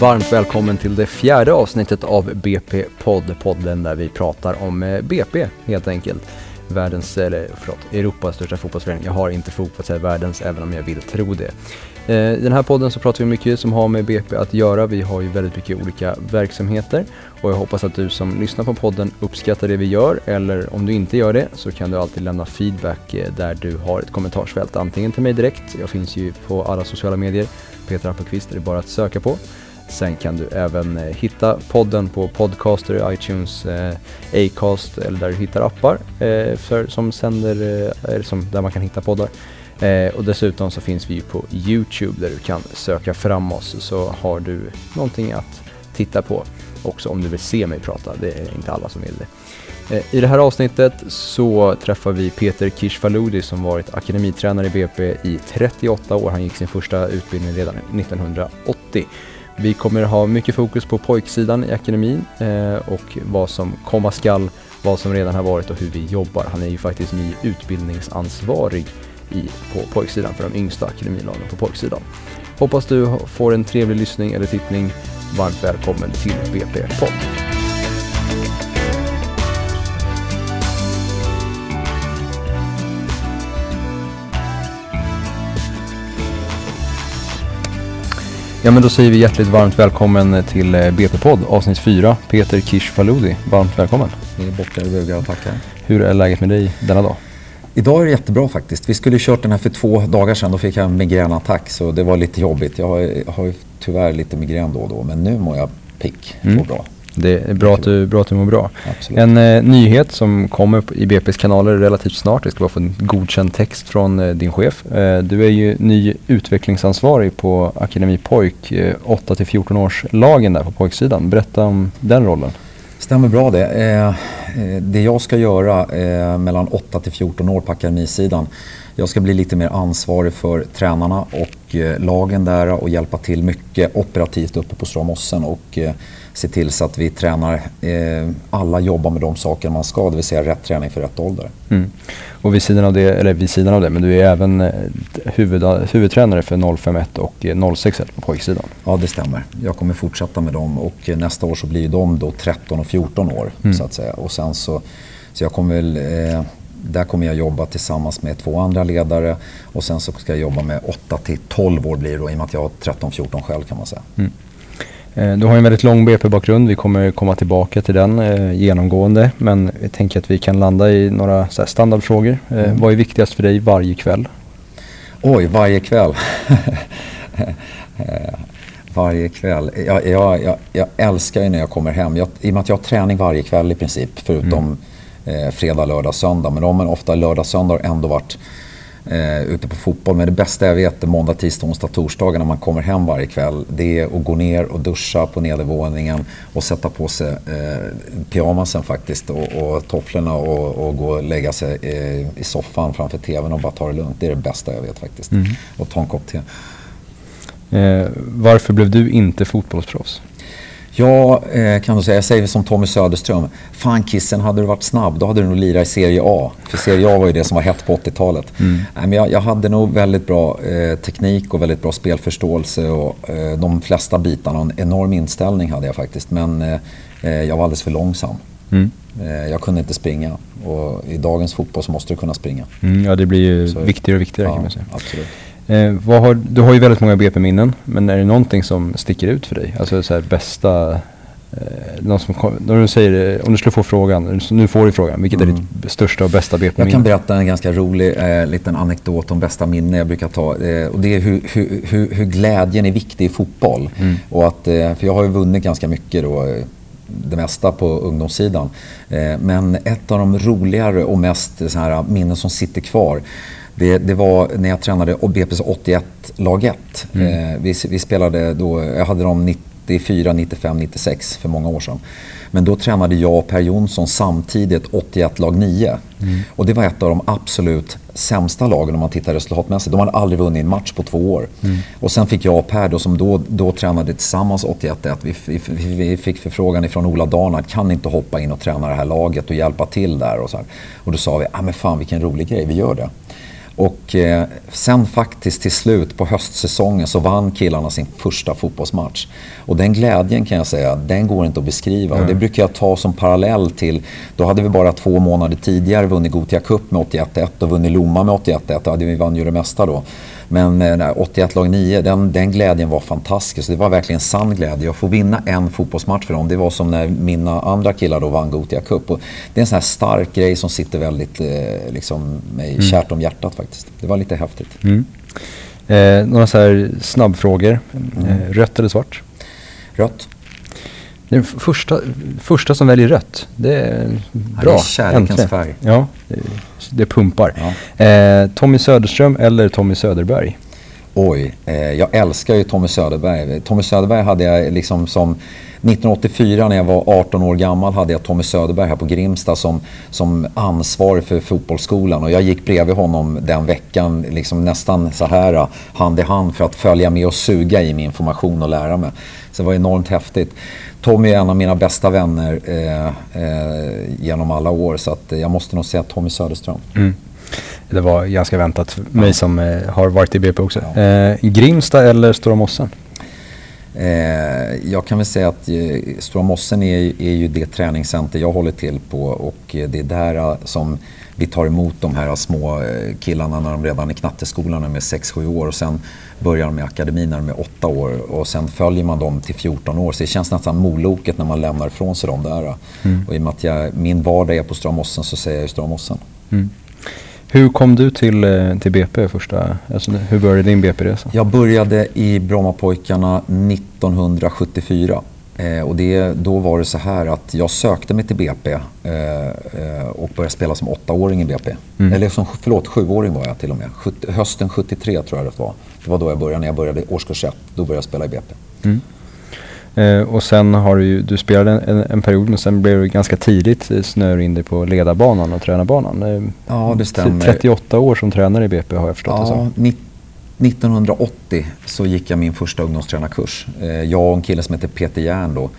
varmt välkommen till det fjärde avsnittet av BP-podd, podden där vi pratar om eh, BP helt enkelt. Världens, eller förlåt, Europas största fotbollsförening. Jag har inte fog att säga världens, även om jag vill tro det. I den här podden så pratar vi mycket som har med BP att göra. Vi har ju väldigt mycket olika verksamheter och jag hoppas att du som lyssnar på podden uppskattar det vi gör eller om du inte gör det så kan du alltid lämna feedback eh, där du har ett kommentarsfält. Antingen till mig direkt, jag finns ju på alla sociala medier, Peter Appelqvist är det bara att söka på. Sen kan du även eh, hitta podden på Podcaster, iTunes, eh, Acast eller där du hittar appar eh, för, som sänder, som, där man kan hitta poddar. Eh, och dessutom så finns vi ju på Youtube där du kan söka fram oss så har du någonting att titta på också om du vill se mig prata. Det är inte alla som vill det. Eh, I det här avsnittet så träffar vi Peter Kishfaludi som varit akademitränare i BP i 38 år. Han gick sin första utbildning redan 1980. Vi kommer ha mycket fokus på pojksidan i akademin eh, och vad som komma skall, vad som redan har varit och hur vi jobbar. Han är ju faktiskt ny utbildningsansvarig i, på pojksidan för de yngsta akademilagen på pojksidan. Hoppas du får en trevlig lyssning eller tittning. Varmt välkommen till BP-podd. Ja men då säger vi hjärtligt varmt välkommen till eh, BP-podd avsnitt 4. Peter Kish Faludi, varmt välkommen. Vi borta i bugar och tackar. Hur är läget med dig denna dag? Idag är det jättebra faktiskt. Vi skulle kört den här för två dagar sedan. Då fick jag en migränattack så det var lite jobbigt. Jag har, har tyvärr lite migrän då och då men nu mår jag pick Mm. och bra. Det är bra att du, bra att du mår bra. Absolut. En eh, nyhet som kommer i BP's kanaler relativt snart. Det ska bara få en godkänd text från eh, din chef. Eh, du är ju ny utvecklingsansvarig på Akademi Pojk, eh, 8-14 års lagen där på pojksidan. Berätta om den rollen. Stämmer bra det. Eh, eh, det jag ska göra eh, mellan 8 till 14 år på akademisidan. Jag ska bli lite mer ansvarig för tränarna och lagen där och hjälpa till mycket operativt uppe på Stråmossen och se till så att vi tränar, eh, alla jobbar med de saker man ska, det vill säga rätt träning för rätt ålder. Mm. Och vid sidan av det, eller vid sidan av det, men du är även eh, huvud, huvudtränare för 051 och eh, 061 på pojksidan. Ja, det stämmer. Jag kommer fortsätta med dem och eh, nästa år så blir de då 13 och 14 år Mm. så att säga. Och sen så, så jag kommer väl, eh, där kommer jag jobba tillsammans med två andra ledare och sen så ska jag jobba med 8 till 12 år blir det då i och med att jag har 13-14 själv kan man säga. Eh, Du har ju en väldigt lång BP-bakgrund. Vi kommer komma tillbaka till den eh, genomgående. Men jag tänker att vi kan landa i några så standardfrågor. Eh, Mm. Vad är viktigast för dig varje kväll? Oj, varje kväll. Eh, varje kväll. Jag, jag, jag, jag älskar ju när jag kommer hem. Jag, I och med att jag har träning varje kväll i princip. Förutom eh, fredag, lördag, söndag. Men de är ofta lördag, söndag har ändå varit eh, ute på fotboll. Men det bästa jag vet är måndag, tisdag, onsdag, torsdagar när man kommer hem varje kväll. Det är att gå ner och duscha på nedervåningen och sätta på sig eh, pyjamasen faktiskt och, och tofflorna och, och gå och lägga sig eh, i soffan framför TVn och bara ta det lugnt. Det är det bästa jag vet faktiskt. Mm. Och ta en kopp te. Eh, varför blev du inte fotbollsproffs? Ja, eh, kan du säga. Jag säger som Tommy Söderström. Fan Kissen, hade du varit snabb då hade du nog lirat i Serie A. För Serie A var ju det som var hett på 80-talet. Mm. Nej, men jag, jag hade nog väldigt bra eh, teknik och väldigt bra spelförståelse och eh, de flesta bitarna. En enorm inställning hade jag faktiskt. Men eh, eh, jag var alldeles för långsam. Mm. Jag kunde inte springa. Och i dagens fotboll så måste du kunna springa. Mm, ja, det blir ju Så- viktigare och viktigare kan Ja, man säga. absolut. Eh, har, du har ju väldigt många BP-minnen. Men är det någonting som sticker ut för dig? Alltså så här, bästa... Eh, någon som, när du säger, eh, om du skulle få frågan, nu får du frågan. Vilket är Mm. ditt största och bästa Jag BP-minne? kan berätta en ganska rolig eh, liten anekdot om bästa minne jag brukar ta. Eh, och det är hur, hur, hur, hur glädjen är viktig i fotboll. Mm. Och att, eh, för jag har ju vunnit ganska mycket då, eh, det mesta på ungdomssidan. Men ett av de roligare och mest så här, minnen som sitter kvar det, det var när jag tränade BP's 81 lag 1. Mm. Eh, vi, vi spelade då, jag hade dem 94, 95, 96 för många år sedan. Men då tränade jag och Per Jonsson samtidigt 81 lag 9. Och det var ett av de absolut sämsta lagen om man tittar resultatmässigt. De hade aldrig vunnit en match på två år. Och sen fick jag och Per då, som då, då tränade tillsammans 81-1. Vi, vi, vi fick förfrågan ifrån Ola Darnard, kan ni inte hoppa in och träna det här laget och hjälpa till där? Och, så här. och då sa vi, ah, men fan vilken rolig grej, vi gör det. Och eh, sen faktiskt till slut på höstsäsongen så vann killarna sin första fotbollsmatch. Och den glädjen kan jag säga, den går inte att beskriva. Mm. Och det brukar jag ta som parallell till, då hade vi bara två månader tidigare vunnit Gotia Cup med 81-1 och vunnit Lomma med 81-1. Då hade vi vann ju det mesta då. Men eh, 81 lag 9, den, den glädjen var fantastisk. Det var verkligen sann glädje. Att få vinna en fotbollsmatch för dem, det var som när mina andra killar då vann Gotia Cup. Och det är en sån här stark grej som sitter väldigt eh, liksom, mig mm. kärt om hjärtat faktiskt. Det var lite häftigt. Mm. Eh, några så här snabbfrågor. Mm. Eh, rött eller svart? Rött. Den första, första som väljer rött. Det är bra. Ja, det är kärlekens färg. Ja, det, det pumpar. Ja. Eh, Tommy Söderström eller Tommy Söderberg? Oj, eh, jag älskar ju Tommy Söderberg. Tommy Söderberg hade jag liksom som 1984 när jag var 18 år gammal hade jag Tommy Söderberg här på Grimsta som, som ansvarig för fotbollsskolan och jag gick bredvid honom den veckan liksom nästan så här hand i hand för att följa med och suga i min information och lära mig. Så det var enormt häftigt. Tommy är en av mina bästa vänner eh, eh, genom alla år så att jag måste nog säga Tommy Söderström. Mm. Det var ganska väntat för mig som eh, har varit i BP också. Ja. Eh, Grimsta eller Stora Mossen? Eh, jag kan väl säga att eh, Stora Mossen är, är ju det träningscenter jag håller till på och det är där som vi tar emot de här små killarna när de redan är knatteskolan med 6-7 år och sen börjar de med akademin när de är 8 år och sen följer man dem till 14 år. Så det känns nästan moloket när man lämnar ifrån sig dem där. Mm. Och i och med att jag, min vardag är på Stora Mossen så säger jag ju Stora Mossen. Mm. Hur kom du till, eh, till BP första, alltså hur började din BP-resa? Jag började i Brommapojkarna 1974. Eh, och det, då var det så här att jag sökte mig till BP eh, eh, och började spela som åttaåring i BP. Mm. Eller som, förlåt, sjuåring var jag till och med. 70, hösten 73 tror jag det var. Det var då jag började, när jag började årskurs 1. Då började jag spela i BP. Mm. Eh, och sen har du ju, du spelade en, en, period men sen blev du ganska tidigt snör in dig på ledarbanan och tränarbanan. Eh, ja det stämmer. 38 år som tränare i BP har jag förstått ja, det som. 1980 så gick jag min första ungdomstränarkurs. Eh, jag och en kille som heter Peter Järn då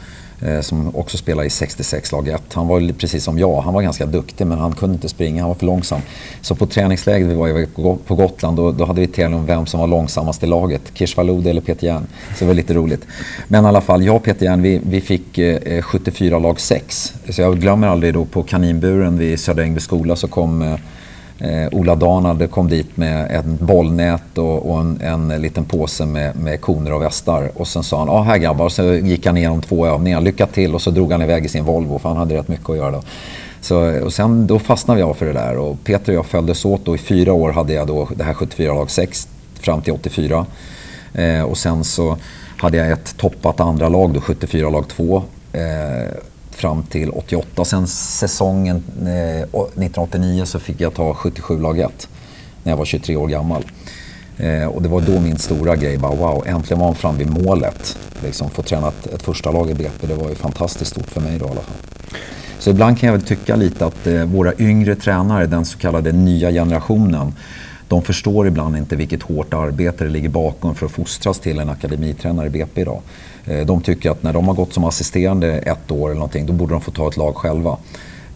Eh, som också spelar i 66 lag 1. Han var precis som jag, han var ganska duktig men han kunde inte springa, han var för långsam. Så på träningsläget vi var på Gotland då, då hade vi tävling om vem som var långsammast i laget. Kirsch eller Peter Järn. Så det var lite roligt. Men i alla fall, jag och Peter Järn vi, vi fick eh, 74 lag 6. Så jag glömmer aldrig då på kaninburen vid Södra Ängby skola så kom eh, Eh, Ola Danade kom dit med ett bollnät och, och en, en, liten påse med, med koner och västar. Och sen sa han, ja här grabbar, så gick han igenom två övningar, lycka till och så drog han iväg i sin Volvo för han hade rätt mycket att göra då. Så, och sen då fastnade jag för det där och Peter och jag följdes åt och i fyra år hade jag då det här 74 lag 6 fram till 84. Eh, och sen så hade jag ett toppat andra lag då, 74 lag 2. Eh, fram till 88. Sen säsongen eh, 1989 så fick jag ta 77 lag 1 när jag var 23 år gammal. Eh, och det var då min stora grej bara wow, äntligen var man fram vid målet. Liksom få träna ett, ett första lag i BP, det var ju fantastiskt stort för mig då i alla fall. Så ibland kan jag väl tycka lite att eh, våra yngre tränare, den så kallade nya generationen, de förstår ibland inte vilket hårt arbete det ligger bakom för att fostras till en akademitränare i BP idag. Eh, de tycker att när de har gått som assisterande ett år eller någonting, då borde de få ta ett lag själva.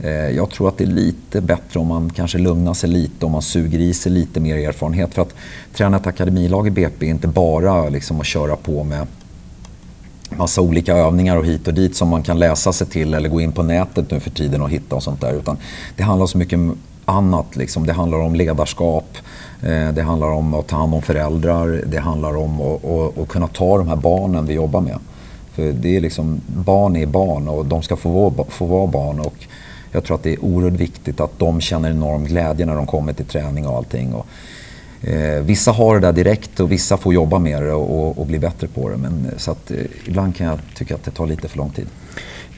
Eh, jag tror att det är lite bättre om man kanske lugnar sig lite, om man suger i sig lite mer erfarenhet. För att träna ett akademilag i BP är inte bara liksom att köra på med massa olika övningar och hit och dit som man kan läsa sig till eller gå in på nätet nu för tiden och hitta och sånt där. Utan det handlar så mycket annat. Liksom. Det handlar om ledarskap, eh, det handlar om att ta hand om föräldrar, det handlar om att, att, att kunna ta de här barnen vi jobbar med. För det är liksom, barn är barn och de ska få vara, få vara barn. Och jag tror att det är oerhört viktigt att de känner enorm glädje när de kommer till träning och allting. Och, eh, vissa har det där direkt och vissa får jobba med det och, och, och bli bättre på det. Men, eh, så att, eh, ibland kan jag tycka att det tar lite för lång tid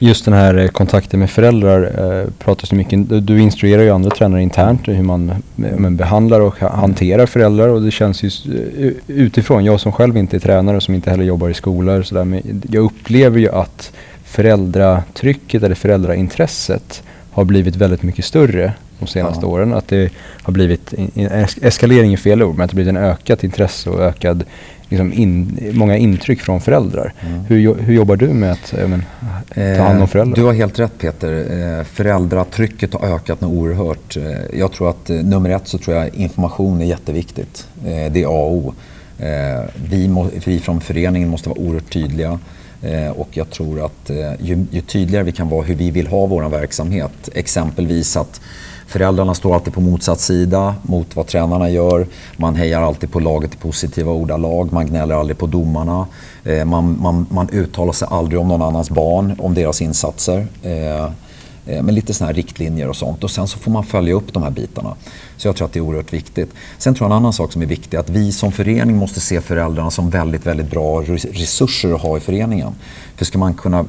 just den här eh, kontakten med föräldrar eh, pratas det mycket Du instruerar ju andra tränare internt hur man men, behandlar och hanterar föräldrar och det känns ju uh, utifrån, jag som själv inte är tränare och som inte heller jobbar i skolor så där, men jag upplever ju att föräldratrycket eller föräldraintresset har blivit väldigt mycket större de senaste ja. åren. Att det har blivit, eskalering är fel ord, men att det blivit en ökat intresse och ökad liksom in, många intryck från föräldrar. Mm. Hur, hur jobbar du med att men, ta hand om föräldrar? Du har helt rätt Peter. Föräldratrycket har ökat något oerhört. Jag tror att nummer ett så tror jag information är jätteviktigt. Det är A och O. Vi, må, vi från föreningen måste vara oerhört tydliga. Och jag tror att ju, ju, tydligare vi kan vara hur vi vill ha vår verksamhet, exempelvis att Föräldrarna står alltid på motsatt sida mot vad tränarna gör. Man hejar alltid på laget i positiva ordalag. Man gnäller aldrig på domarna. Eh, man, man, man uttalar sig aldrig om någon annans barn, om deras insatser. Eh, eh med lite sådana här riktlinjer och sånt. Och sen så får man följa upp de här bitarna. Så jag tror att det är oerhört viktigt. Sen tror jag en annan sak som är viktig, att vi som förening måste se föräldrarna som väldigt, väldigt bra resurser att ha i föreningen. För ska man kunna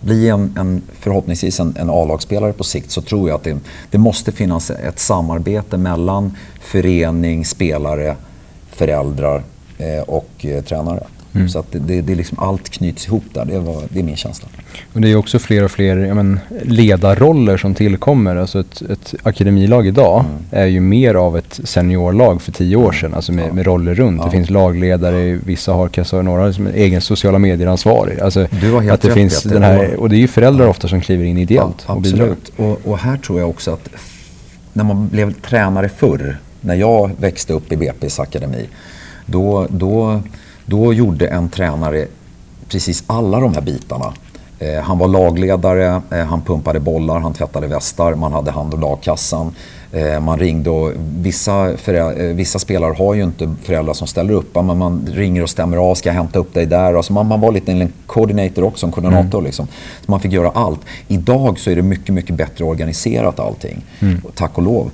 bli en, en förhoppningsvis en, en A-lagsspelare på sikt så tror jag att det, det måste finnas ett samarbete mellan förening, spelare, föräldrar eh, och eh, tränare. Mm. Så att det, det, det liksom allt knyts ihop där, det, var, det är min känsla. Och det är också fler och fler ja, men, ledarroller som tillkommer. Alltså ett, ett akademilag idag mm. är ju mer av ett seniorlag för tio år sedan, alltså med, ja. med roller runt. Ja. Det finns lagledare, vissa har kanske några som egen sociala medier-ansvarig. Alltså, du har helt att det rätt, finns den här, Och det är ju föräldrar ofta som kliver in ideellt ja, och Absolut, och, och här tror jag också att när man blev tränare förr, när jag växte upp i BP's akademi, då, då då gjorde en tränare precis alla de här bitarna. Eh, han var lagledare, eh, han pumpade bollar, han tvättade västar, man hade hand om lagkassan. Eh, man ringde och vissa, vissa spelare har ju inte föräldrar som ställer upp. Men man ringer och stämmer av, ska jag hämta upp dig där? Alltså man, man var lite en koordinator också, en koordinator. Mm. Liksom. Så man fick göra allt. Idag så är det mycket, mycket bättre organiserat allting. Mm. Tack och lov.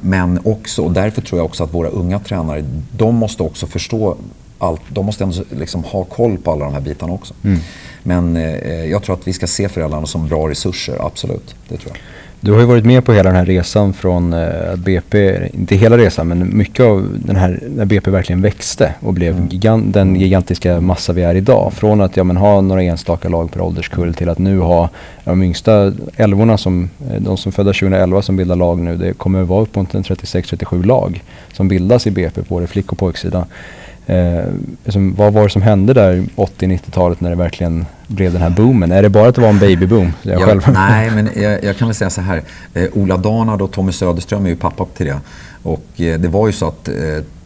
Men också, och därför tror jag också att våra unga tränare, de måste också förstå allt, de måste ändå liksom ha koll på alla de här bitarna också. Mm. Men eh, jag tror att vi ska se föräldrarna som bra resurser, absolut. Det tror jag. Du har ju varit med på hela den här resan från eh, BP, inte hela resan men mycket av den här, när BP verkligen växte och blev mm. gigant, den gigantiska massa vi är idag. Från att ja, men, ha några enstaka lag per ålderskull till att nu ha de yngsta älvorna, som, eh, de som födda 2011 som bildar lag nu, det kommer att vara uppåt 36-37 lag som bildas i BP på både flick och pojksidan. Eh, liksom, vad var det som hände där 80-90-talet när det verkligen blev den här boomen? Är det bara att det var en babyboom? Ja, nej, men jag, jag, kan väl säga så här. Eh, Ola Danard och Tommy Söderström är ju pappa till det. Och eh, det var ju så att eh,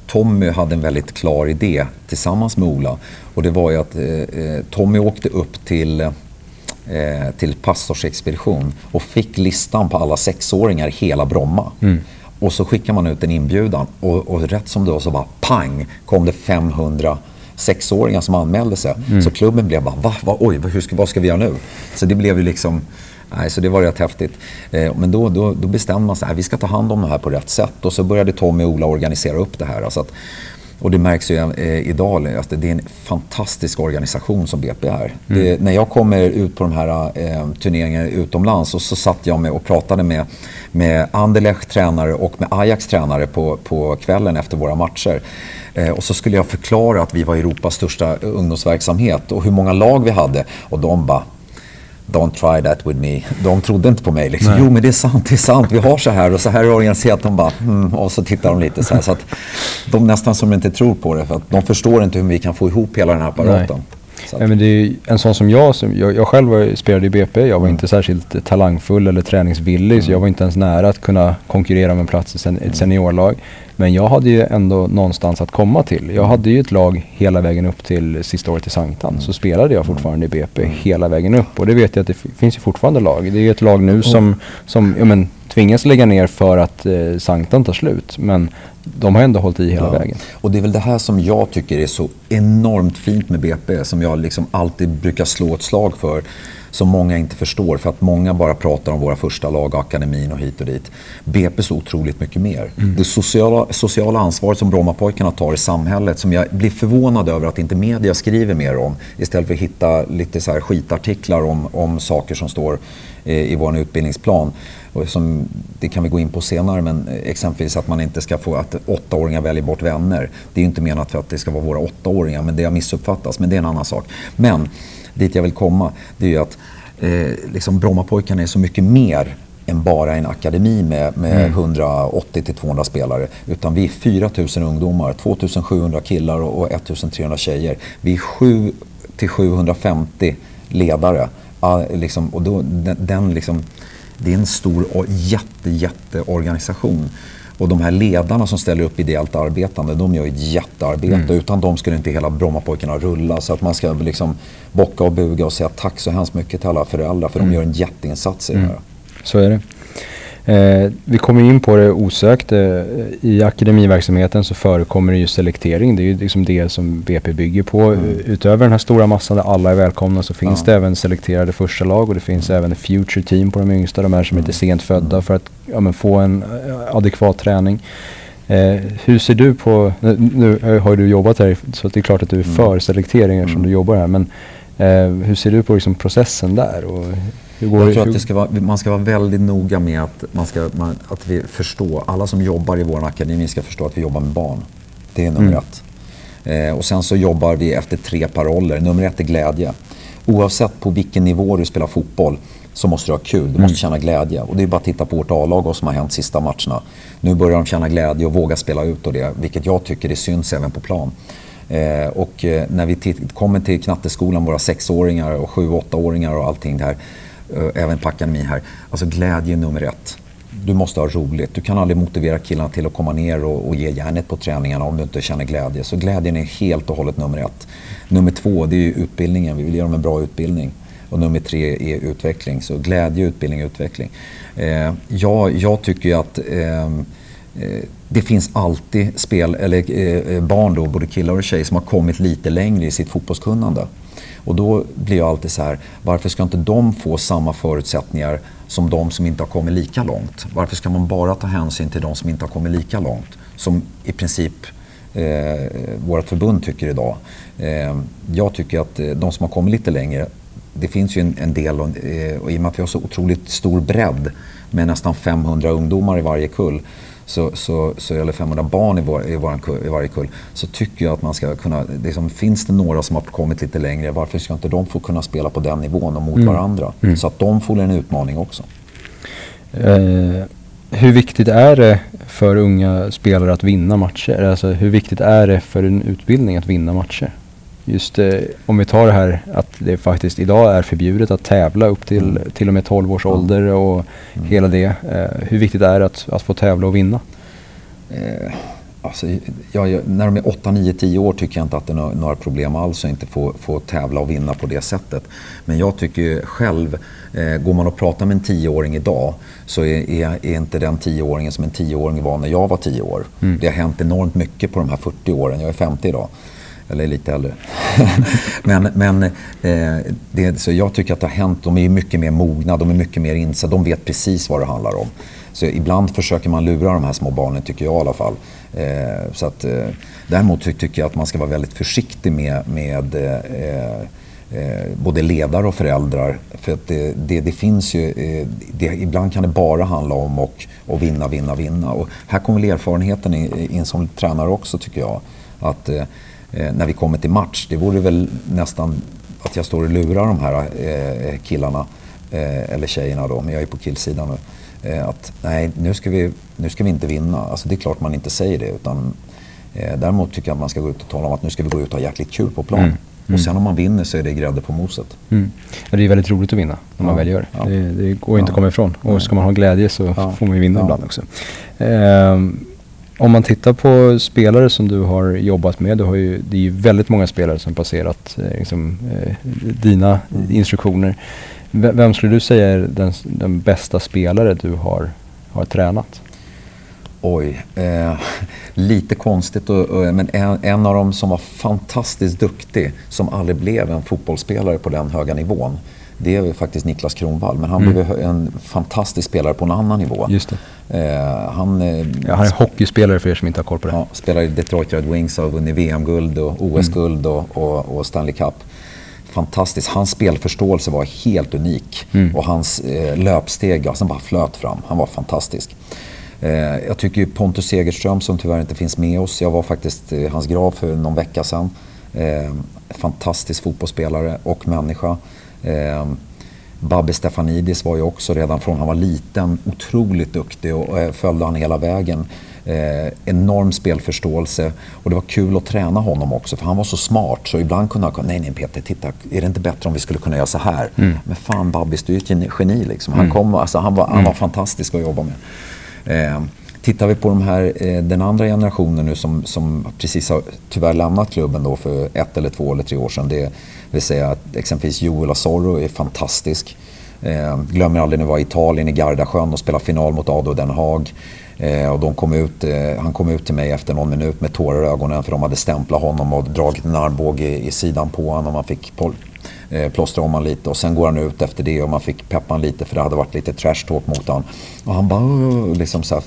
Tommy hade en väldigt klar idé tillsammans med Ola. Och det var ju att eh, eh, Tommy åkte upp till till pastorsexpedition och fick listan på alla sexåringar i hela Bromma. Mm. Och så skickar man ut en inbjudan och, och rätt som det var så bara pang kom det 500 sexåringar som anmälde sig. Mm. Så klubben blev bara, va, va, oj, hur ska, vad ska vi göra nu? Så det blev ju liksom, nej, så det var rätt häftigt. Eh, men då, då, då bestämde man sig, vi ska ta hand om det här på rätt sätt. Och så började Tommy och Ola organisera upp det här. Alltså att, och det märks ju eh, idag att det är en fantastisk organisation som BP är. Mm. Det, när jag kommer ut på de här eh, turneringarna utomlands och så satt jag med och pratade med, med Anderlecht tränare och med Ajax tränare på, på kvällen efter våra matcher. Eh, och så skulle jag förklara att vi var Europas största ungdomsverksamhet och hur många lag vi hade. Och de bara Don't try that with me. De trodde inte på mig. Liksom. Jo, men det är sant, det är sant. Vi har så här och så här är organiserat. De bara, mm, och så tittar de lite så här. Så att de nästan som inte tror på det. För att de förstår inte hur vi kan få ihop hela den här apparaten. Nej. Ja, men det är en sån som jag, som jag, jag själv var, spelade i BP, jag var mm. inte särskilt talangfull eller träningsvillig mm. så jag var inte ens nära att kunna konkurrera med en plats i sen, ett seniorlag. Men jag hade ju ändå någonstans att komma till. Jag hade ju ett lag hela vägen upp till sista året i Sanktan. Mm. Så spelade jag fortfarande i BP mm. hela vägen upp. Och det vet jag att det finns ju fortfarande lag. Det är ju ett lag nu som, som ja, men, tvingas lägga ner för att eh, Sanktan tar slut. Men de har ändå hållit i hela ja. vägen. Och det är väl det här som jag tycker är så enormt fint med BP. Som jag liksom alltid brukar slå ett slag för som många inte förstår för att många bara pratar om våra första lag, akademin och hit och dit. BP så otroligt mycket mer. Mm. Det sociala, sociala ansvaret som Brommapojkarna tar i samhället som jag blir förvånad över att inte media skriver mer om istället för att hitta lite så här skitartiklar om, om saker som står eh, i vår utbildningsplan. Och som, det kan vi gå in på senare, men exempelvis att man inte ska få att åttaåringar väljer bort vänner. Det är inte menat för att det ska vara våra åttaåringar, men det har missuppfattats. Men det är en annan sak. Men dit jag vill komma, det är ju att eh, liksom Brommapojkarna är så mycket mer än bara en akademi med, med mm. 180 till 200 spelare. Utan vi är 4000 ungdomar, 2700 killar och 1300 tjejer. Vi är 7 till 750 ledare. liksom, och då, den, den liksom, det är en stor och jätte, jätte organisation. Och de här ledarna som ställer upp ideellt arbetande, de gör ett jättearbete. Mm. Utan dem skulle inte hela Brommapojkarna rulla. Så att man ska liksom bocka och buga och säga tack så hemskt mycket till alla föräldrar. För mm. de gör en jätteinsats i mm. det här. Så är det. Eh, vi kommer in på det osökt. Eh, I akademiverksamheten så förekommer det ju selektering. Det är ju liksom det som BP bygger på. Mm. Utöver den här stora massan där alla är välkomna så finns ja. det även selekterade första lag och det finns mm. även future team på de yngsta, de här som är lite mm. sent födda mm. för att ja, få en eh, adekvat träning. Eh, hur ser du på, nu har du jobbat här så det är klart att du är mm. för selektering eftersom mm. du jobbar här men eh, hur ser du på liksom processen där? Och jag tror att det ska vara, man ska vara väldigt noga med att, man ska, man, att vi förstår, alla som jobbar i vår akademi ska förstå att vi jobbar med barn. Det är nummer mm. ett. Eh, och sen så jobbar vi efter tre paroller. Nummer ett är glädje. Oavsett på vilken nivå du spelar fotboll så måste du ha kul, du måste mm. känna glädje. Och det är bara att titta på vårt A-lag och som har hänt sista matcherna. Nu börjar de känna glädje och våga spela ut och det, vilket jag tycker det syns även på plan. Eh, och eh, när vi kommer till knatteskolan, våra sexåringar och sju, åttaåringar och allting där Eh, Eh, även på akademin här. Alltså glädje nummer ett. Du måste ha roligt. Du kan aldrig motivera killarna till att komma ner och, och ge järnet på träningarna om du inte känner glädje. Så glädjen är helt och hållet nummer ett. Nummer två, det är utbildningen. Vi vill ge dem en bra utbildning. Och nummer tre är utveckling. Så glädje, utbildning, utveckling. Eh, jag, jag tycker att ehm, eh, det finns alltid spel, eller, eh, eh, barn, då, både killar och tjejer, som har kommit lite längre i sitt fotbollskunnande. Och då blir jag alltid så här, varför ska inte de få samma förutsättningar som de som inte har kommit lika långt? Varför ska man bara ta hänsyn till de som inte har kommit lika långt? Som i princip eh, vårt förbund tycker idag. Eh, jag tycker att eh, de som har kommit lite längre, det finns ju en, en del, och, eh, och i och med att vi har så otroligt stor bredd med nästan 500 ungdomar i varje kull så, så, så, eller 500 barn i, vår, i, vår, i varje kull, så tycker jag att man ska kunna, liksom, finns det några som har kommit lite längre, varför ska inte de få kunna spela på den nivån och mot mm. varandra? Mm. Så att de får en utmaning också. Eh, hur viktigt är det för unga spelare att vinna matcher? Alltså, hur viktigt är det för en utbildning att vinna matcher? Just eh, om vi tar det här att det faktiskt idag är förbjudet att tävla upp till mm. till och med 12 års ålder och mm. hela det. Eh, hur viktigt är det att, att få tävla och vinna? Eh, alltså, jag, när de är 8, 9, 10 år tycker jag inte att det är några problem alls att inte få, få tävla och vinna på det sättet. Men jag tycker själv, eh, går man och pratar med en 10-åring idag så är, är, är, inte den 10-åringen som en 10-åring var när jag var 10 år. Mm. Det har hänt enormt mycket på de här 40 åren, jag är 50 idag. Eller lite äldre. men men eh, det, så jag tycker att det har hänt. De är mycket mer mogna, de är mycket mer insatta. De vet precis vad det handlar om. Så ibland försöker man lura de här små barnen, tycker jag i alla fall. Eh, så att, eh, däremot tycker jag att man ska vara väldigt försiktig med, med eh, eh, både ledare och föräldrar. För att det, det, det finns ju, eh, det, ibland kan det bara handla om att vinna, vinna, vinna. Och här kommer erfarenheten in, in som tränare också tycker jag. Att eh, när vi kommer till match. Det vore väl nästan att jag står och lurar de här eh, killarna, eh, eller tjejerna då, men jag är på killsidan nu. Eh, att nej, nu ska, vi, nu ska vi inte vinna. Alltså det är klart man inte säger det. Utan, eh, däremot tycker jag att man ska gå ut och tala om att nu ska vi gå ut och ha jäkligt kul på plan. Mm. Mm. Och sen om man vinner så är det grädde på moset. Mm. Ja, det är väldigt roligt att vinna när man väl gör ja. det. Det går inte att komma ifrån. Och ska man ha glädje så får man ju vinna ibland också. Um, om man tittar på spelare som du har jobbat med, du har ju, det är ju väldigt många spelare som passerat eh, liksom, eh, dina mm. instruktioner. V vem skulle du säga är den, den, bästa spelare du har, har tränat? Oj, eh, lite konstigt och, och, men en, en, av dem som var fantastiskt duktig som aldrig blev en fotbollsspelare på den höga nivån det är faktiskt Niklas Kronvall. Men han mm. blev en fantastisk spelare på en annan nivå. Just eh, han, eh, ja, han är hockeyspelare för er som inte har koll på det. Ja, spelar i Detroit Red Wings och har vunnit VM-guld och OS-guld mm. och, och, och, Stanley Cup. Fantastiskt. Hans spelförståelse var helt unik. Mm. Och hans eh, löpsteg, alltså bara flöt fram. Han var fantastisk. Eh, jag tycker Pontus Segerström som tyvärr inte finns med oss. Jag var faktiskt i hans grav för någon vecka sedan. Eh, fantastisk fotbollsspelare och människa. Babbe Stefanidis var ju också redan från han var liten otroligt duktig och eh, följde han hela vägen. Eh, enorm spelförståelse och det var kul att träna honom också för han var så smart så ibland kunde han nej nej Peter, titta, är det inte bättre om vi skulle kunna göra så här? Mm. Men fan Babbis, du är ett geni liksom. Han, mm. kom, alltså, han, var, han var mm. fantastisk att jobba med. Eh, Tittar vi på de här, eh, den andra generationen nu som, som precis har tyvärr lämnat klubben då för ett eller två eller tre år sedan. Det det vill säga att exempelvis Joel Asoro är fantastisk. Eh, glömmer aldrig när vi var i Italien i Gardasjön och spelade final mot Ado Den Haag. Eh, och de kom ut, eh, han kom ut till mig efter någon minut med tårar i ögonen för de hade stämplat honom och dragit en armbåge i, i sidan på honom. Och man fick eh, plåstra om honom lite och sen går han ut efter det och man fick peppa honom lite för det hade varit lite trash talk mot honom. Och han bara liksom så här,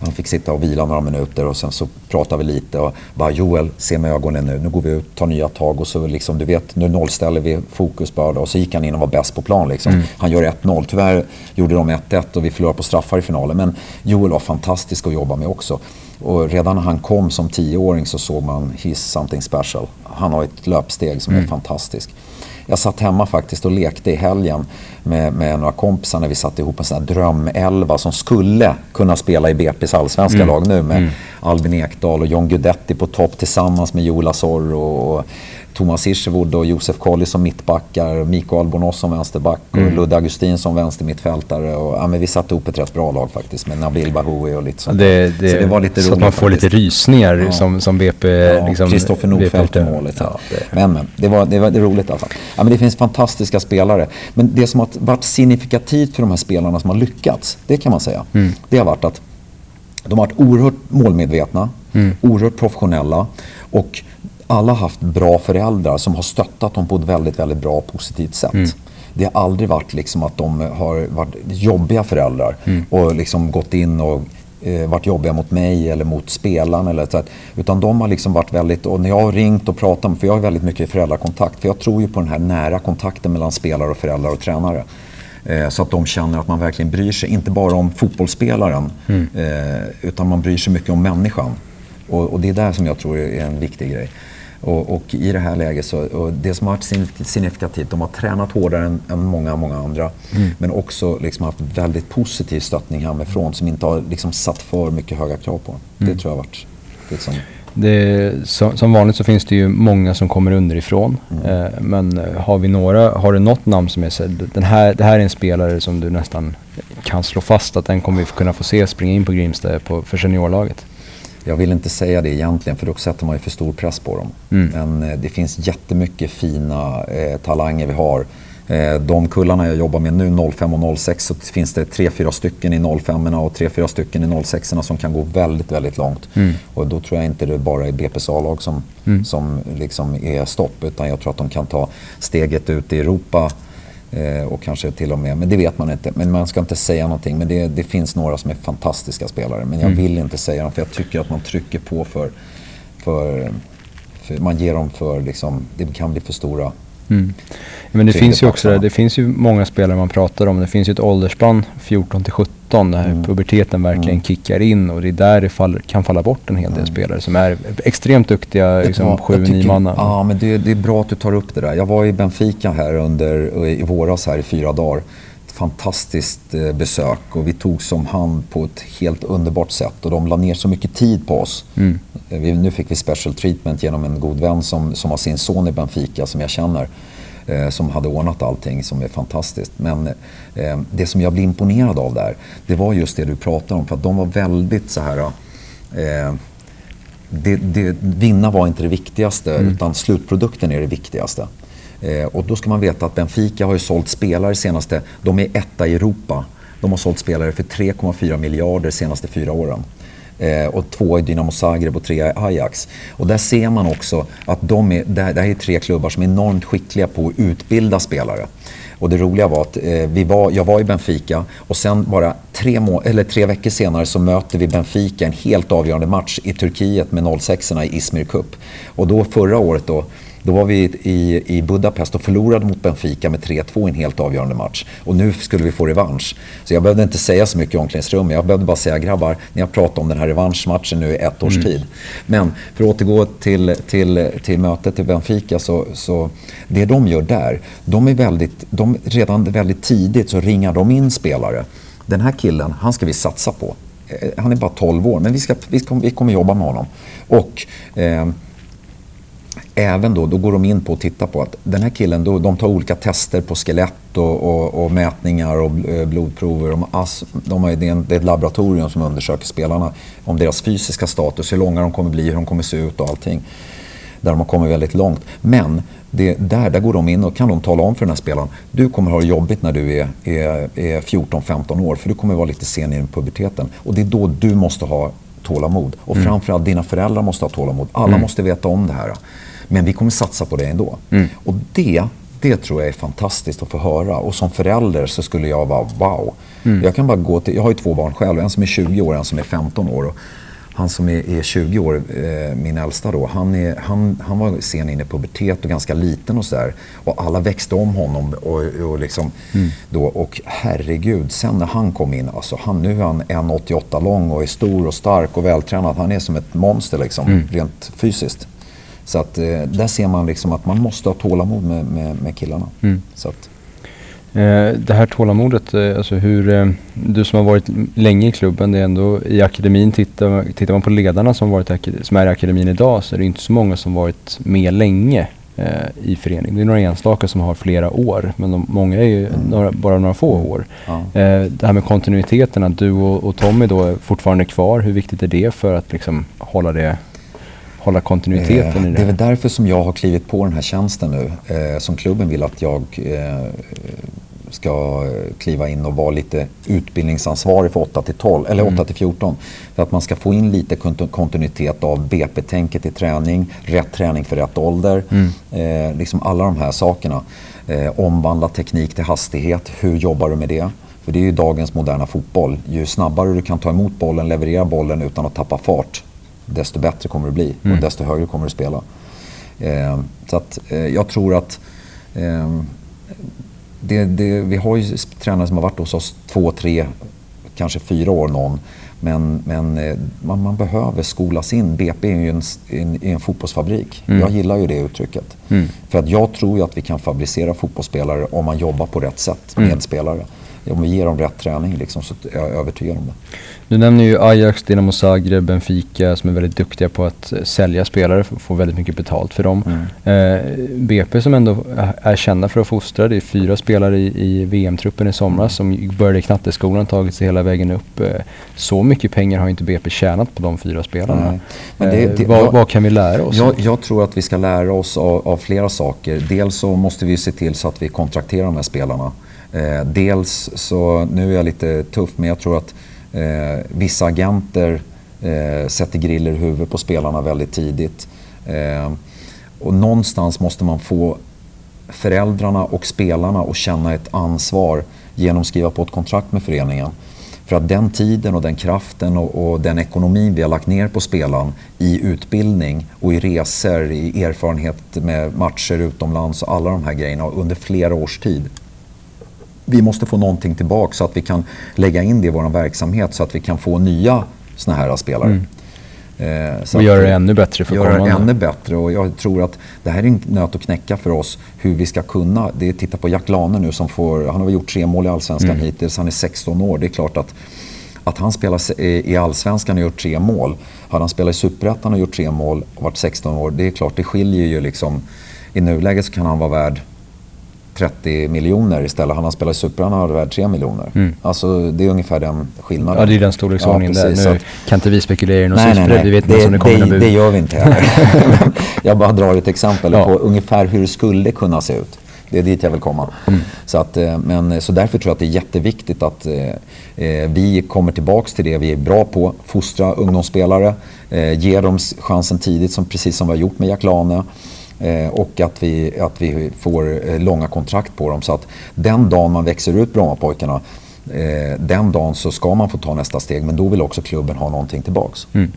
han fick sitta och vila några minuter och sen så pratade vi lite och bara Joel, se med ögonen nu, nu går vi ut, tar nya tag och så liksom, du vet, nu nollställer vi fokus bara och så gick han in och var bäst på plan liksom. Mm. Han gör 1-0, tyvärr gjorde de 1-1 och vi förlorade på straffar i finalen men Joel var fantastisk att jobba med också. Och redan när han kom som tioåring så såg man he's something special. Han har ett löpsteg som mm. är fantastiskt. Jag satt hemma faktiskt och lekte i helgen med, med några kompisar när vi satte ihop en sån här drömelva som skulle kunna spela i BP's allsvenska mm. lag nu med mm. Albin Ekdal och John Guidetti på topp tillsammans med Joel Asor och Thomas Hirschwood och Josef Colley som mittbackar, Mikael Bonos som vänsterback och mm. Ludde Augustin som vänstermittfältare. Och, ja, men vi satte ihop ett rätt bra lag faktiskt med Nabil Bahoui och lite sånt. Det, det, så det var lite roligt. Så att man får faktiskt. lite rysningar ja. som, som BP... Ja, liksom, Kristoffer Nordfeldt i målet. Ja, det. Men, men det, var, det var roligt i alla fall. Ja, men det finns fantastiska spelare. Men det som har varit signifikativt för de här spelarna som har lyckats, det kan man säga, mm. det har varit att de har varit oerhört målmedvetna, mm. oerhört professionella och alla haft bra föräldrar som har stöttat dem på ett väldigt, väldigt bra och positivt sätt. Mm. Det har aldrig varit liksom att de har varit jobbiga föräldrar mm. och liksom gått in och eh, varit jobbiga mot mig eller mot spelaren. Eller så utan de har liksom varit väldigt, och när jag har ringt och pratat med, för jag har väldigt mycket föräldrakontakt, för jag tror ju på den här nära kontakten mellan spelare och föräldrar och tränare. Eh, så att de känner att man verkligen bryr sig, inte bara om fotbollsspelaren, mm. eh, utan man bryr sig mycket om människan. Och, och, det är där som jag tror är en viktig grej. Och, och, i det här läget så, och det som har varit signifikativt, de har tränat hårdare än, än många, många andra. Mm. Men också liksom haft väldigt positiv stöttning hemifrån som inte har liksom satt för mycket höga krav på. Mm. Det tror jag har varit liksom, det, som, som, vanligt så finns det ju många som kommer underifrån. Mm. Eh, men har vi några, har du något namn som är så den här, det här är en spelare som du nästan kan slå fast att den kommer vi kunna få se springa in på Grimsta på, för seniorlaget? Jag vill inte säga det egentligen för då sätter man ju för stor press på dem. Mm. Men eh, det finns jättemycket fina eh, talanger vi har. Eh, de kullarna jag jobbar med nu, 05 och 06, så finns det 3-4 stycken i 05 och 3-4 stycken i 06 som kan gå väldigt, väldigt långt. Mm. Och då tror jag inte det bara är BP's A-lag som, mm. som liksom är stopp, utan jag tror att de kan ta steget ut i Europa Eh, och kanske till och med, men det vet man inte. Men man ska inte säga någonting. Men det, det finns några som är fantastiska spelare. Men jag mm. vill inte säga dem för jag tycker att man trycker på för, för, för man ger dem för, liksom, det kan bli för stora Mm. Men det finns ju också det, det finns ju många spelare man pratar om. Det finns ju ett åldersspann 14 till 17 där mm. puberteten verkligen mm. kickar in och det är där det fall, kan falla bort en hel del mm. spelare som är extremt duktiga, liksom 7-9 manna. Ja, men det, det, är bra att du tar upp det där. Jag var i Benfica här under, i våras här i fyra dagar. Ett fantastiskt eh, besök och vi tog som hand på ett helt underbart sätt och de la ner så mycket tid på oss. Mm. Vi, nu fick vi special treatment genom en god vän som, som har sin son i Benfica som jag känner. Eh, som hade ordnat allting som är fantastiskt. Men eh, det som jag blev imponerad av där, det var just det du pratade om. För att de var väldigt så här... Eh, det, det, vinna var inte det viktigaste, mm. utan slutprodukten är det viktigaste. Eh, och då ska man veta att Benfica har ju sålt spelare senaste... De är etta i Europa. De har sålt spelare för 3,4 miljarder de senaste fyra åren. Eh, och två i Dynamo Zagreb och tre i Ajax. Och där ser man också att de är, det här är tre klubbar som är enormt skickliga på att utbilda spelare. Och det roliga var att eh, vi var, jag var i Benfica och sen bara tre, må eller tre veckor senare så möter vi Benfica en helt avgörande match i Turkiet med 06 i Izmir Cup. Och då förra året då då var vi i, i Budapest och förlorade mot Benfica med 3-2 i en helt avgörande match. Och nu skulle vi få revansch. Så jag behövde inte säga så mycket i omklädningsrummet. Jag behövde bara säga grabbar, ni har pratat om den här revanschmatchen nu i ett års mm. tid. Men för att återgå till, till, till mötet i Benfica så, så det de gör där, de är väldigt, de, redan väldigt tidigt så ringar de in spelare. Den här killen, han ska vi satsa på. Eh, han är bara 12 år, men vi, ska, vi, kommer, vi kommer jobba med honom. Och eh, även då, då går de in på att titta på att den här killen, då, de tar olika tester på skelett och, och, och mätningar och eh, blodprover. De, de har, det, är en, det är ett laboratorium som undersöker spelarna om deras fysiska status, hur långa de kommer bli, hur de kommer se ut och allting. Där de har kommit väldigt långt. Men det, där, där går de in och kan de tala om för den här spelaren. Du kommer ha det jobbigt när du är, är, är 14-15 år för du kommer vara lite sen i puberteten. Och det är då du måste ha tålamod. Och mm. framförallt dina föräldrar måste ha tålamod. Alla mm. måste veta om det här. Men vi kommer satsa på det ändå. Mm. Och det, det tror jag är fantastiskt att få höra. Och som förälder så skulle jag vara wow. Mm. Jag kan bara gå till, jag har ju två barn själv. En som är 20 år och en som är 15 år. Och han som är, är 20 år, eh, min äldsta då, han, är, han, han var sen in i pubertet och ganska liten och sådär. Och alla växte om honom. Och, och, liksom, mm. då, och herregud, sen när han kom in, alltså han, nu är han 1,88 lång och är stor och stark och vältränad. Han är som ett monster liksom, mm. rent fysiskt. Så att, eh, där ser man liksom att man måste ha tålamod med, med, med killarna. Mm. Så att, Eh, det här tålamodet, eh, alltså hur, du som har varit länge i klubben, det är ändå i akademin, tittar, tittar man på ledarna som, varit, som är i akademin idag så är det inte så många som varit med länge i föreningen. Det är några enstaka som har flera år, men de, många är ju mm. några, bara några få år. Ja. det här med kontinuiteten, att du och, och Tommy då är fortfarande kvar, hur viktigt är det för att liksom hålla det hålla kontinuiteten eh, i det? Det är väl därför som jag har klivit på den här tjänsten nu. Eh, som klubben vill att jag eh, ska kliva in och vara lite utbildningsansvarig för 8 till 12, eller 8 mm. till 14. För att man ska få in lite kontinuitet av BP-tänket i träning, rätt träning för rätt ålder. Mm. Eh, liksom alla de här sakerna. Eh, omvandla teknik till hastighet, hur jobbar du med det? För det är ju dagens moderna fotboll. Ju snabbare du kan ta emot bollen, leverera bollen utan att tappa fart, desto bättre kommer det bli mm. och desto högre kommer du spela. Eh, så att eh, jag tror att eh, det, det, vi har ju tränare som har varit hos oss två, tre, kanske fyra år någon. Men, men eh, man, man, behöver skolas in. BP är ju en, en, en fotbollsfabrik. Mm. Jag gillar ju det uttrycket. Mm. För att jag tror ju att vi kan fabricera fotbollsspelare om man jobbar på rätt sätt med mm. spelare. Om vi ger dem rätt träning liksom, så är jag övertygad om det. Du nämner ju Ajax, Dinamo Zagreb, Benfica som är väldigt duktiga på att eh, sälja spelare och få väldigt mycket betalt för dem. Mm. Eh, BP som ändå är kända för att fostra, det är fyra spelare i, i VM-truppen i somras som började i knatteskolan och tagit sig hela vägen upp. Eh, så mycket pengar har inte BP tjänat på de fyra spelarna. Men det, det, vad, jag, vad, kan vi lära oss? Jag, jag, tror att vi ska lära oss av, av, flera saker. Dels så måste vi se till så att vi kontrakterar de här spelarna. Eh, dels så, nu är jag lite tuff, men jag tror att Eh, vissa agenter eh, sätter griller i huvudet på spelarna väldigt tidigt. Eh, och någonstans måste man få föräldrarna och spelarna att känna ett ansvar genom att skriva på ett kontrakt med föreningen. För att den tiden och den kraften och, och, den ekonomin vi har lagt ner på spelaren i utbildning och i resor, i erfarenhet med matcher utomlands och alla de här grejerna under flera års tid vi måste få någonting tillbaka så att vi kan lägga in det i vår verksamhet så att vi kan få nya såna här spelare. Mm. Eh, och göra det ännu bättre för göra det ännu bättre och jag tror att det här är en nöt att knäcka för oss hur vi ska kunna. Det är, titta på Jack Lane nu som får, han har gjort tre mål i Allsvenskan mm. hittills, han är 16 år. Det är klart att att han spelar i Allsvenskan och gjort tre mål. Hade han spelat i Superettan och gjort tre mål och varit 16 år, det är klart det skiljer ju liksom. I nuläget så kan han vara värd 30 miljoner istället. Han har spelat i Superettan har värd 3 miljoner. Mm. Alltså det är ungefär den skillnaden. Ja, det är den storleksordningen ja, där. Nu kan inte vi spekulera i några siffror. Nej. Vi vet inte det, om det kommer det, det gör vi inte heller. jag bara drar ett exempel ja. på ungefär hur det skulle kunna se ut. Det är dit jag vill komma. Mm. Så, att, eh, men, så därför tror jag att det är jätteviktigt att eh, eh, vi kommer tillbaks till det vi är bra på. Fostra ungdomsspelare, eh, ge dem chansen tidigt, som, precis som vi har gjort med Jack Lane. Eh, och att vi, att vi får eh, långa kontrakt på dem. Så att den dagen man växer ut Brommapojkarna, eh, den dagen så ska man få ta nästa steg. Men då vill också klubben ha någonting tillbaks. Mm.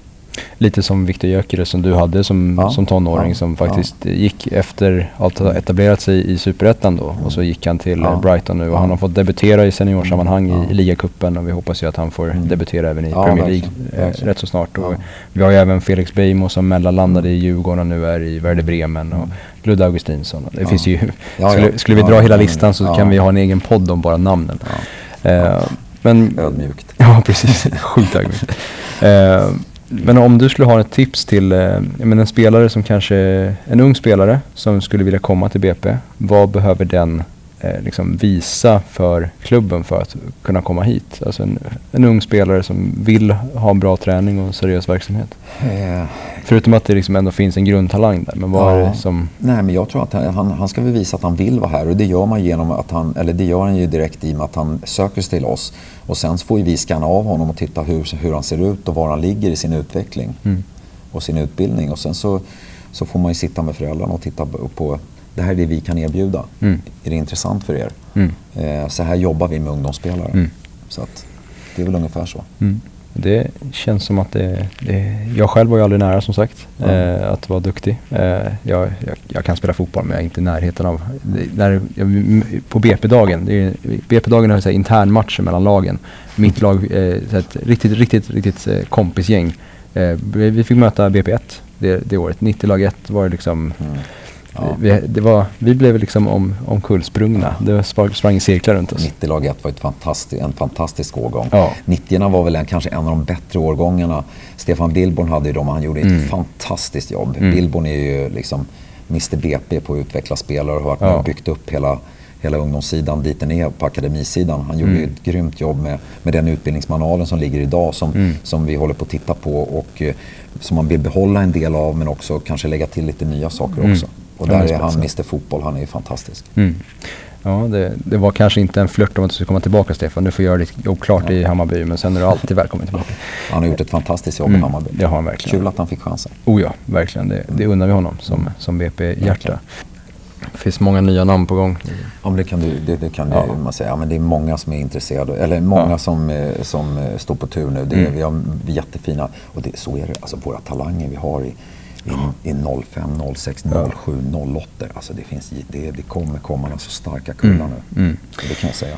Lite som Viktor Gyökeres som du hade som, Ja, som tonåring ja, som faktiskt gick efter att ha etablerat sig i Superettan då och så gick han till Ja. eh, Brighton nu och Ja. han har fått debutera i seniorsammanhang Ja. i, i ligacupen och vi hoppas ju att han får Mm. debutera även i Ja, Premier League eh, verkligen. rätt så snart. Och Ja. Vi har ju även Felix Beijmo som mellanlandade i Djurgården och nu är i Werder Bremen och Ludde Augustinsson. Det Ja. finns ju, Ja, skulle, ja. skulle vi Ja, dra hela ja, listan så ja. kan vi ha en egen podd om bara namnen. Ja. Eh, men Ödmjukt. Ja, precis. Sjukt ögonblick. eh, men om du skulle ha ett tips till eh, jag menar en spelare som kanske, en ung spelare som skulle vilja komma till BP. Vad behöver den eh, liksom visa för klubben för att kunna komma hit? Alltså en, en ung spelare som vill ha en bra träning och en seriös verksamhet. Eh, Förutom att det liksom ändå finns en grundtalang där. Men vad är Ja. det som... Nej, men jag tror att han, han ska väl visa att han vill vara här och det gör man genom att han, eller det gör han ju direkt i och med att han söker sig till oss. Och sen får ju vi scanna av honom och titta hur, hur han ser ut och var han ligger i sin utveckling Mm. och sin utbildning. Och sen så, så får man ju sitta med föräldrarna och titta på det här är det vi kan erbjuda. Mm. Är det intressant för er? Mm. Eh, så här jobbar vi med ungdomsspelare. Mm. Så att det är väl ungefär så. Mm. Det känns som att det, det... Jag själv var ju aldrig nära som sagt eh, att vara duktig. Eh, jag, jag, jag kan spela fotboll men jag är inte i närheten av... Det, när, på BP-dagen, BP-dagen har internmatcher mellan lagen. Mitt lag, eh, så ett riktigt, riktigt, riktigt kompisgäng. Vi vi fick möta BP1 det, det året. 90 lag 1 var det liksom... Ja. Vi, det var, vi blev liksom om, omkullsprungna. Det var, sprang, sprang cirklar runt oss. 90 lag 1 var ett fantastisk, en fantastisk årgång. Ja. 90 var väl en, kanske en av de bättre årgångarna. Stefan Billborn hade ju dem och han gjorde ett Mm. fantastiskt jobb. Mm. Billborn är ju liksom Mr BP på att utveckla spelare och har varit med Ja. och byggt upp hela, hela ungdomssidan dit den är på akademisidan. Han gjorde Mm. ett grymt jobb med, med den utbildningsmanualen som ligger idag som, Mm. som vi håller på att titta på och eh, som man vill behålla en del av men också kanske lägga till lite nya saker Mm. också. Och Ja, där är han. Mr Fotboll, han är ju fantastisk. Mm. Ja, det, det var kanske inte en flört om att du skulle komma tillbaka Stefan. Du får göra ditt jobb klart i Hammarby men sen är du alltid välkommen tillbaka. Han har gjort ett fantastiskt jobb i Mm, Hammarby. det har han verkligen. Kul att han fick chansen. Oh ja, verkligen. Det, det unnar vi honom som, som BP-hjärta. Det finns många nya namn på gång. Ja, men det kan, du, det, det kan Ja. man säga. Ja, men det är många som är intresserade, eller många Ja. som, eh, som eh, står på tur nu. Det, är- Mm. Vi har jättefina, och det, så är det, alltså våra talanger vi har i, i, i 05, 06, Ja. 07, 08. Alltså det, finns, det, det kommer komma så starka kullar nu. Mm. Det kan jag säga.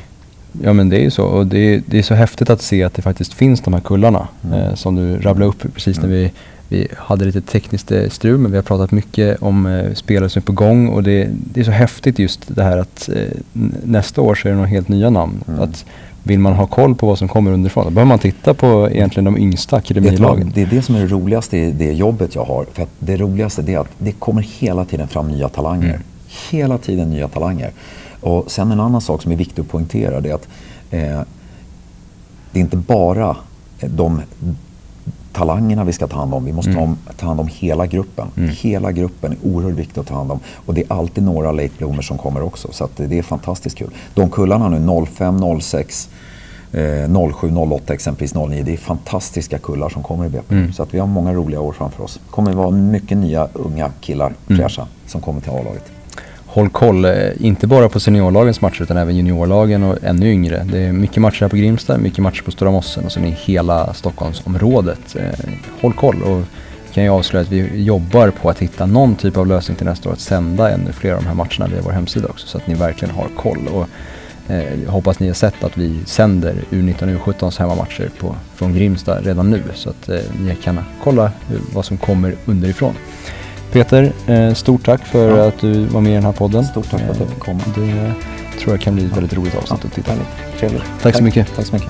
Ja men det är ju så och det är, det är så häftigt att se att det faktiskt finns de här kullarna. Mm. Eh, som du rabblade upp precis när vi, vi hade lite tekniskt eh, strul men vi har pratat mycket om eh, spelare som är på gång och det, det är så häftigt just det här att eh, nästa år så är det några helt nya namn. Mm. Att vill man ha koll på vad som kommer underifrån då behöver man titta på egentligen de yngsta akademilagen. Det är det som är det roligaste i det jobbet jag har. För att det roligaste är att det kommer hela tiden fram nya talanger. Mm. Hela tiden nya talanger. Och sen en annan sak som är viktig att poängtera det är att eh, det är inte bara de talangerna vi ska ta hand om. Vi måste Mm. ta, om, ta hand om hela gruppen. Mm. Hela gruppen är oerhört viktigt att ta hand om. Och det är alltid några late bloomers som kommer också. Så att det är fantastiskt kul. De kullarna nu, 05, 06, eh, 07, 08 exempelvis 09. Det är fantastiska kullar som kommer i BP. Mm. Så att vi har många roliga år framför oss. Det kommer vara mycket nya unga killar, Mm. fräscha, som kommer till A-laget. Håll koll, eh, inte bara på seniorlagens matcher utan även juniorlagen och ännu yngre. Det är mycket matcher här på Grimsta, mycket matcher på Stora Mossen och sen i hela Stockholmsområdet. Eh, håll koll och kan jag avslöja att vi jobbar på att hitta någon typ av lösning till nästa år att sända ännu fler av de här matcherna via vår hemsida också så att ni verkligen har koll. Och, eh, jag hoppas ni har sett att vi sänder U19 och U17s hemmamatcher på, från Grimsta redan nu så att eh, ni kan kolla hur, vad som kommer underifrån. Peter, eh, stort tack för Ja. att du var med i den här podden. Stort tack för att jag fick komma. Eh, Det tror jag kan bli ett väldigt roligt avsnitt att titta på. Trevligt. Tack så mycket. Tack så mycket.